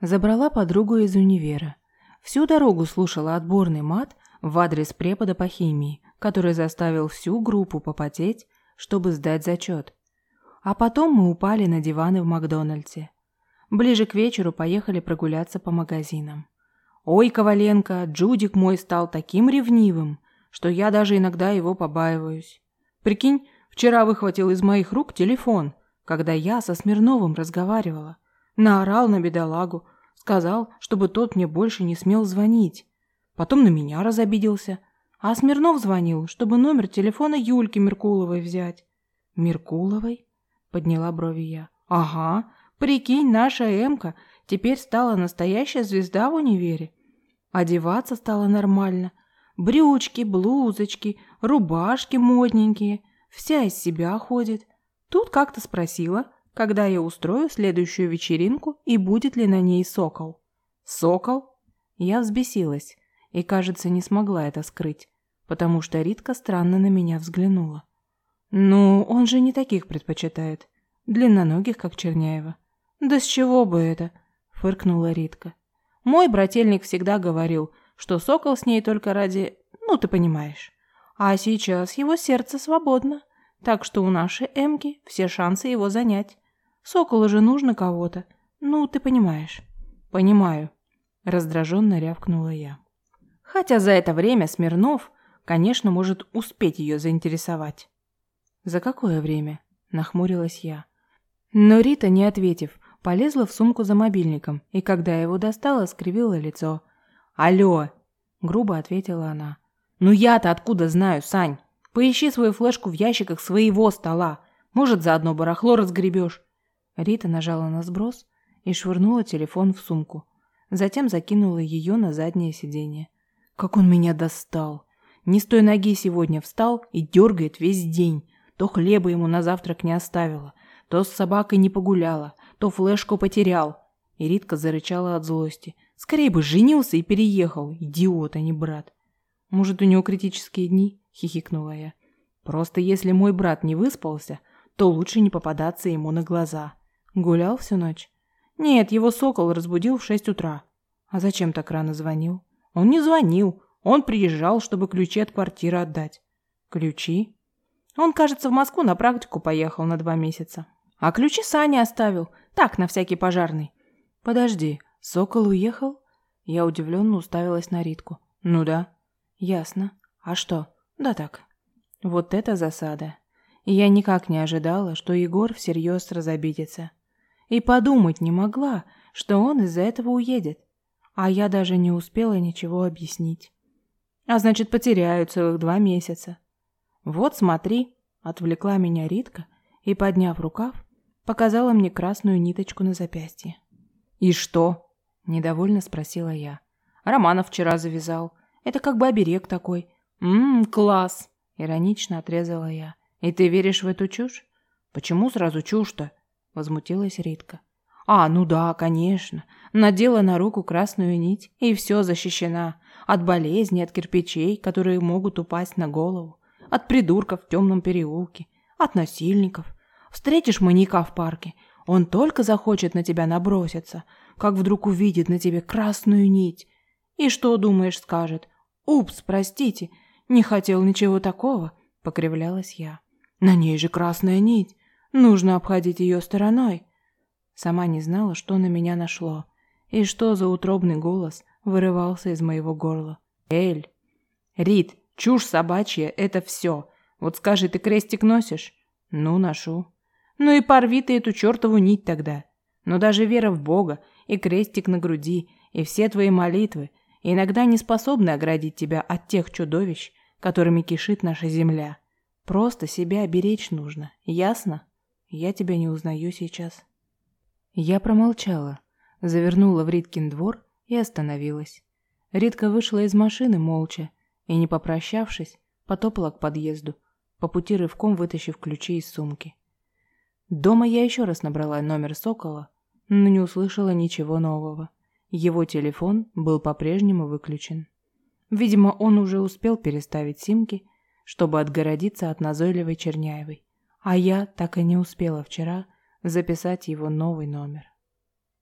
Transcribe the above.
Забрала подругу из универа. Всю дорогу слушала отборный мат в адрес препода по химии, который заставил всю группу попотеть, чтобы сдать зачет. А потом мы упали на диваны в Макдональдсе. Ближе к вечеру поехали прогуляться по магазинам. Ой, Коваленко, Джудик мой стал таким ревнивым, что я даже иногда его побаиваюсь. Прикинь, вчера выхватил из моих рук телефон, когда я со Смирновым разговаривала. Наорал на бедолагу, сказал, чтобы тот мне больше не смел звонить. Потом на меня разобиделся. А Смирнов звонил, чтобы номер телефона Юльки Меркуловой взять. Меркуловой? Подняла брови я. Ага, Прикинь, наша Эмка теперь стала настоящая звезда в универе. Одеваться стало нормально. Брючки, блузочки, рубашки модненькие. Вся из себя ходит. Тут как-то спросила, когда я устрою следующую вечеринку и будет ли на ней сокол. Сокол? Я взбесилась и, кажется, не смогла это скрыть, потому что Ритка странно на меня взглянула. Ну, он же не таких предпочитает. Длинноногих, как Черняева. «Да с чего бы это?» – фыркнула Ритка. «Мой брательник всегда говорил, что сокол с ней только ради... ну, ты понимаешь. А сейчас его сердце свободно, так что у нашей Эмки все шансы его занять. Соколу же нужно кого-то. Ну, ты понимаешь». «Понимаю», – раздраженно рявкнула я. Хотя за это время Смирнов, конечно, может успеть ее заинтересовать. «За какое время?» – нахмурилась я. Но Рита, не ответив, Полезла в сумку за мобильником, и когда я его достала, скривила лицо. «Алло!» – грубо ответила она. «Ну я-то откуда знаю, Сань? Поищи свою флешку в ящиках своего стола. Может, заодно барахло разгребешь». Рита нажала на сброс и швырнула телефон в сумку. Затем закинула ее на заднее сиденье. «Как он меня достал!» Не с той ноги сегодня встал и дергает весь день. То хлеба ему на завтрак не оставила, то с собакой не погуляла, то флешку потерял. И Ритка зарычала от злости. Скорее бы женился и переехал, идиот, а не брат. Может, у него критические дни? Хихикнула я. Просто если мой брат не выспался, то лучше не попадаться ему на глаза. Гулял всю ночь? Нет, его сокол разбудил в шесть утра. А зачем так рано звонил? Он не звонил. Он приезжал, чтобы ключи от квартиры отдать. Ключи? Он, кажется, в Москву на практику поехал на два месяца. А ключи Саня оставил. Так, на всякий пожарный. Подожди, Сокол уехал? Я удивленно уставилась на Ритку. Ну да. Ясно. А что? Да так. Вот это засада. Я никак не ожидала, что Егор всерьез разобидится. И подумать не могла, что он из-за этого уедет. А я даже не успела ничего объяснить. А значит, потеряю целых два месяца. Вот смотри, отвлекла меня Ритка и, подняв рукав, показала мне красную ниточку на запястье. «И что?» – недовольно спросила я. «Романов вчера завязал. Это как бы оберег такой». «Ммм, класс!» – иронично отрезала я. «И ты веришь в эту чушь?» «Почему сразу чушь-то?» – возмутилась Ритка. «А, ну да, конечно. Надела на руку красную нить, и все защищена. От болезней, от кирпичей, которые могут упасть на голову, от придурков в темном переулке, от насильников. Встретишь маньяка в парке, он только захочет на тебя наброситься, как вдруг увидит на тебе красную нить. И что, думаешь, скажет? «Упс, простите, не хотел ничего такого», — покривлялась я. «На ней же красная нить, нужно обходить ее стороной». Сама не знала, что на меня нашло, и что за утробный голос вырывался из моего горла. «Эль! Рит, чушь собачья — это все. Вот скажи, ты крестик носишь?» «Ну, ношу». Ну и порви ты эту чертову нить тогда. Но даже вера в Бога и крестик на груди, и все твои молитвы иногда не способны оградить тебя от тех чудовищ, которыми кишит наша земля. Просто себя беречь нужно, ясно? Я тебя не узнаю сейчас. Я промолчала, завернула в Риткин двор и остановилась. Ритка вышла из машины молча и, не попрощавшись, потопала к подъезду, по пути рывком вытащив ключи из сумки. Дома я еще раз набрала номер Сокола, но не услышала ничего нового. Его телефон был по-прежнему выключен. Видимо, он уже успел переставить симки, чтобы отгородиться от назойливой Черняевой. А я так и не успела вчера записать его новый номер.